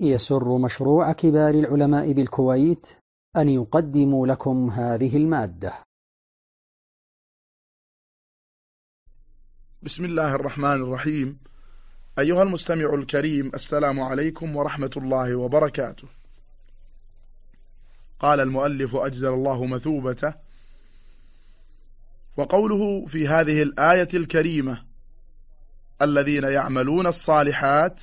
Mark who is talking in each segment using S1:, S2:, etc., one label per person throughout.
S1: يسر مشروع كبار العلماء بالكويت أن يقدم لكم هذه المادة.
S2: بسم الله الرحمن الرحيم. أيها المستمع الكريم السلام عليكم ورحمة الله وبركاته. قال المؤلف أجزل الله مثوبته. وقوله في هذه الآية الكريمة الذين يعملون الصالحات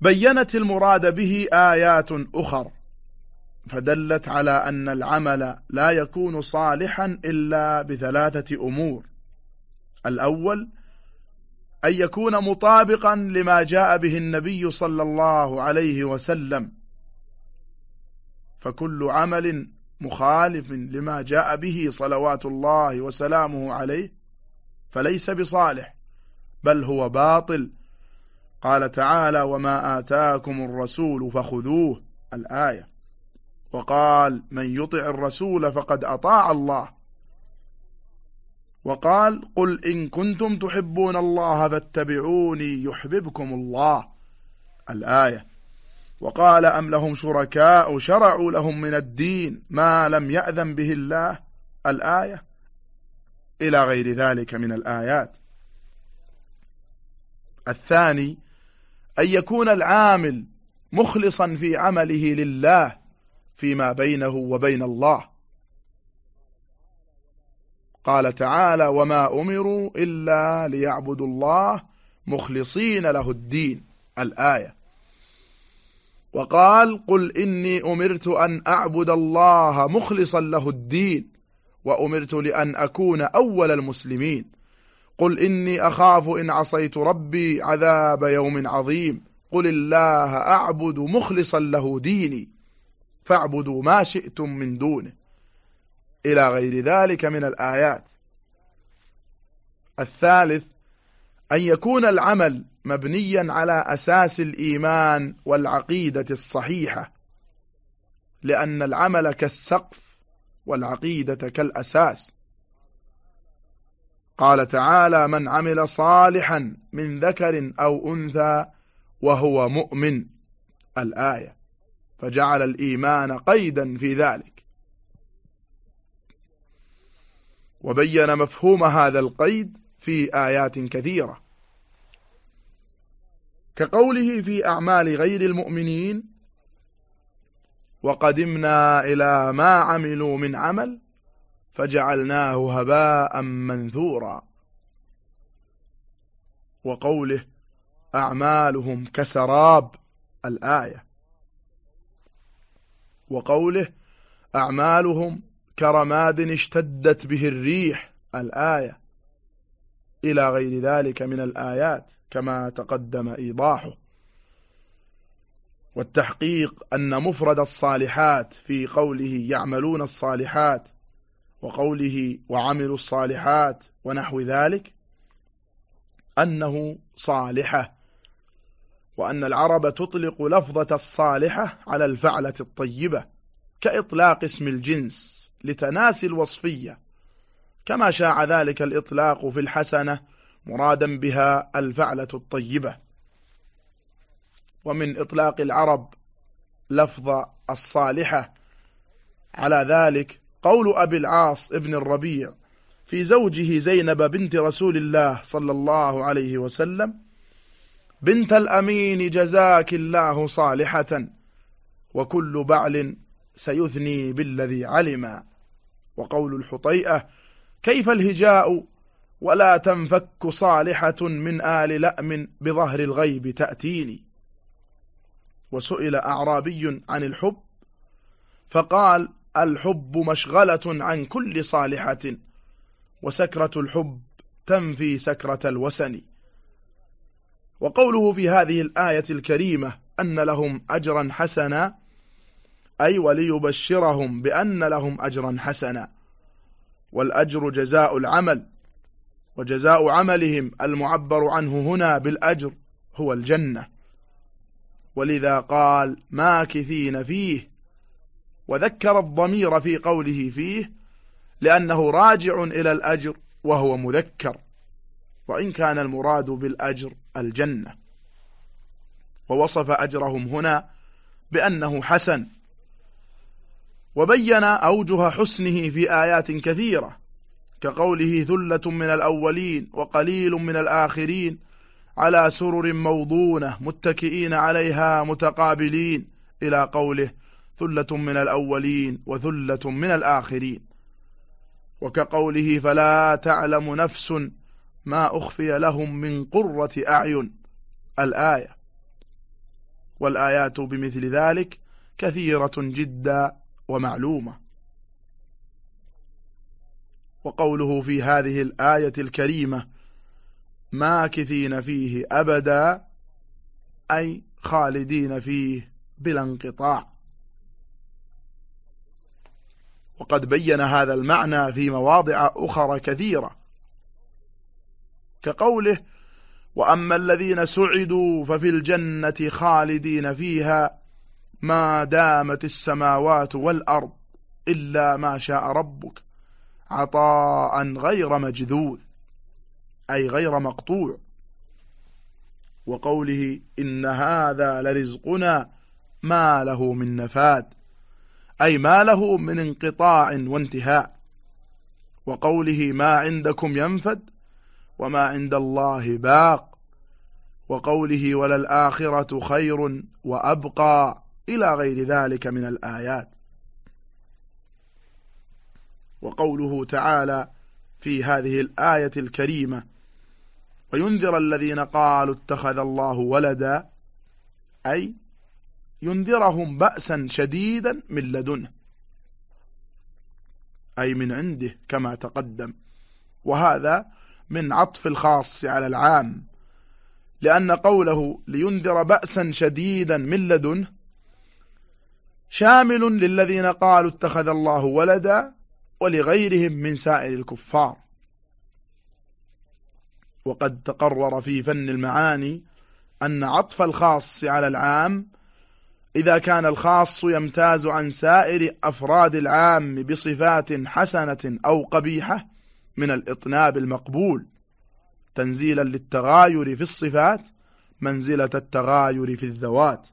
S2: بينت المراد به آيات أخر فدلت على أن العمل لا يكون صالحا إلا بثلاثة أمور. الأول أن يكون مطابقا لما جاء به النبي صلى الله عليه وسلم. فكل عمل مخالف لما جاء به صلوات الله وسلامه عليه فليس بصالح بل هو باطل قال تعالى وما آتاكم الرسول فخذوه الآية. وقال من يطع الرسول فقد أطاع الله. وقال قل إن كنتم تحبون الله فاتبعوني يحببكم الله. الآية. وقال أم لهم شركاء شرعوا لهم من الدين ما لم يأذن به الله. الآية. إلى غير ذلك من الآيات. الثاني أن يكون العامل مخلصا في عمله لله فيما بينه وبين الله. قال تعالى وما أمروا إلا ليعبدوا الله مخلصين له الدين الآية. وقال قل إني أمرت أن أعبد الله مخلصا له الدين وأمرت لأن أكون أول المسلمين. قل إني أخاف إن عصيت ربي عذاب يوم عظيم. قل الله أعبد مخلصا له ديني فاعبدوا ما شئتم من دونه. إلى غير ذلك من الآيات. الثالث أن يكون العمل مبنيا على أساس الإيمان والعقيدة الصحيحة لأن العمل كالسقف والعقيدة كالأساس. قال تعالى من عمل صالحا من ذكر أو أنثى وهو مؤمن. الآية. فجعل الإيمان قيدا في ذلك. وبين مفهوم هذا القيد في آيات كثيرة. كقوله في أعمال غير المؤمنين وقدمنا إلى ما عملوا من عمل فجعلناه هباء منثورا. وقوله أعمالهم كسراب الآية. وقوله أعمالهم كرماد اشتدت به الريح الآية. إلى غير ذلك من الآيات كما تقدم إيضاحه. والتحقيق أن مفرد الصالحات في قوله يعملون الصالحات وقوله وعملوا الصالحات ونحو ذلك أنه صالحة وأن العرب تطلق لفظة الصالحة على الفعلة الطيبة كإطلاق اسم الجنس لتناسي الوصفية. كما شاع ذلك الإطلاق في الحسنة مرادا بها الفعلة الطيبة. ومن إطلاق العرب لفظ الصالحة على ذلك قول أبي العاص ابن الربيع في زوجه زينب بنت رسول الله صلى الله عليه وسلم بنت الأمين جزاك الله صالحة وكل بعل سيثني بالذي علم. وقول الحطيئة كيف الهجاء؟ ولا تنفك صالحة من آل لأم بظهر الغيب تأتيني. وسئل أعرابي عن الحب فقال الحب مشغلة عن كل صالحة وسكرة الحب تنفي سكرة الوسن. وقوله في هذه الآية الكريمة أن لهم أجرا حسنا أي وليبشرهم بأن لهم أجرا حسنا. والأجر جزاء العمل وجزاء عملهم المعبر عنه هنا بالأجر هو الجنة. ولذا قال ماكثين فيه وذكر الضمير في قوله فيه لأنه راجع إلى الأجر وهو مذكر وإن كان المراد بالأجر الجنة. ووصف أجرهم هنا بأنه حسن. وبين أوجه حسنه في آيات كثيرة كقوله ثلة من الأولين وقليل من الآخرين على سرر موضونة متكئين عليها متقابلين إلى قوله ثلة من الأولين وثلة من الآخرين. وكقوله فلا تعلم نفس ما أخفي لهم من قرة أعين الآية. والآيات بمثل ذلك كثيرة جدا ومعلومة. وقوله في هذه الآية الكريمة ماكثين فيه أبدا أي خالدين فيه بلا انقطاع. وقد بين هذا المعنى في مواضع أخرى كثيرة. كقوله وأما الذين سعدوا ففي الجنة خالدين فيها ما دامت السماوات والأرض إلا ما شاء ربك عطاء غير مجذوذ أي غير مقطوع. وقوله إن هذا لرزقنا ما له من نفاد. أي ما له من انقطاع وانتهاء وقوله ما عندكم ينفد وما عند الله باق وقوله وللآخرة خير وأبقى إلى غير ذلك من الآيات. وقوله تعالى في هذه الآية الكريمة وينذر الذين قالوا اتخذ الله ولدا أي ينذرهم بأسا شديدا من لدنه. أي من عنده كما تقدم. وهذا من عطف الخاص على العام. لأن قوله لينذر بأسا شديدا من لدنه شامل للذين قالوا اتخذ الله ولدا ولغيرهم من سائر الكفار. وقد تقرر في فن المعاني أن عطف الخاص على العام إذا كان الخاص يمتاز عن سائر أفراد العام بصفات حسنة أو قبيحة من الإطناب المقبول تنزيلا للتغاير في الصفات منزلة التغاير في الذوات.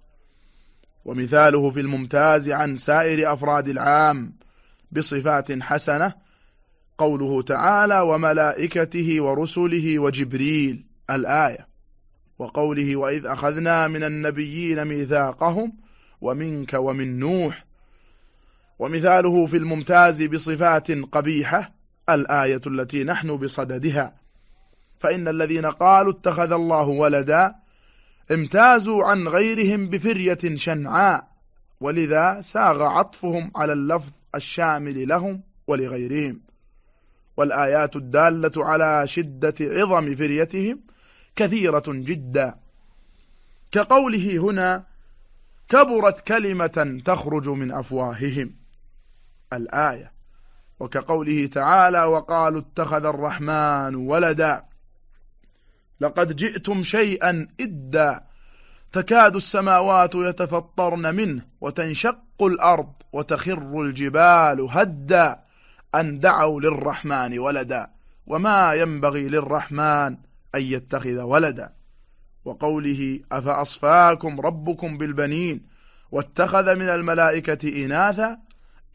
S2: ومثاله في الممتاز عن سائر أفراد العام بصفات حسنة قوله تعالى وملائكته ورسله وجبريل الآية. وقوله وإذ أخذنا من النبيين ميثاقهم ومنك ومن نوح ومثاله في الممتاز بصفات قبيحة الآية التي نحن بصددها. فإن الذين قالوا اتخذ الله ولدا امتازوا عن غيرهم بفرية شنعاء ولذا ساغ عطفهم على اللفظ الشامل لهم ولغيرهم. والآيات الدالة على شدة عظم فريتهم كثيرة جدا. كقوله هنا كبرت كلمة تخرج من أفواههم. الآية وكقوله تعالى وقالوا اتخذ الرحمن ولدا. لقد جئتم شيئا إدا تكاد السماوات يتفطرن منه وتنشق الأرض وتخر الجبال هدا أن دعوا للرحمن ولدا. وما ينبغي للرحمن أن يتخذ ولدا. وقوله أفأصفاكم ربكم بالبنين واتخذ من الملائكة إناثا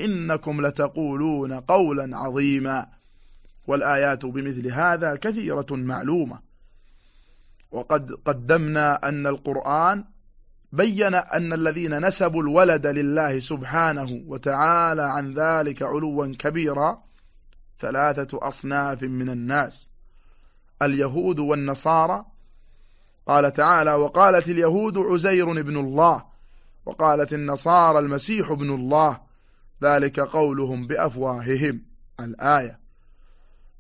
S2: إنكم لتقولون قولا عظيما والآيات بمثل هذا كثيرة معلومة. وقد قدمنا أن القرآن بين أن الذين نسبوا الولد لله سبحانه وتعالى عن ذلك علوا كبيرا ثلاثة أصناف من الناس اليهود والنصارى قال تعالى وقالت اليهود عزير ابن الله وقالت النصارى المسيح ابن الله ذلك قولهم بأفواههم. الآية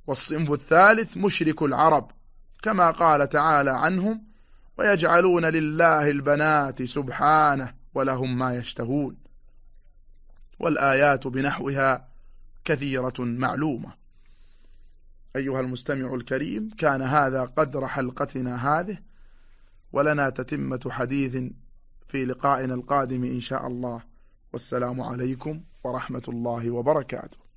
S2: والصنف الثالث مشرك العرب كما قال تعالى عنهم ويجعلون لله البنات سبحانه ولهم ما يشتهون. والآيات بنحوها كثيرة معلومة. أيها المستمع الكريم كان هذا قدر حلقتنا هذه. ولنا تتمة حديث في لقائنا القادم إن شاء الله. والسلام عليكم ورحمة الله وبركاته.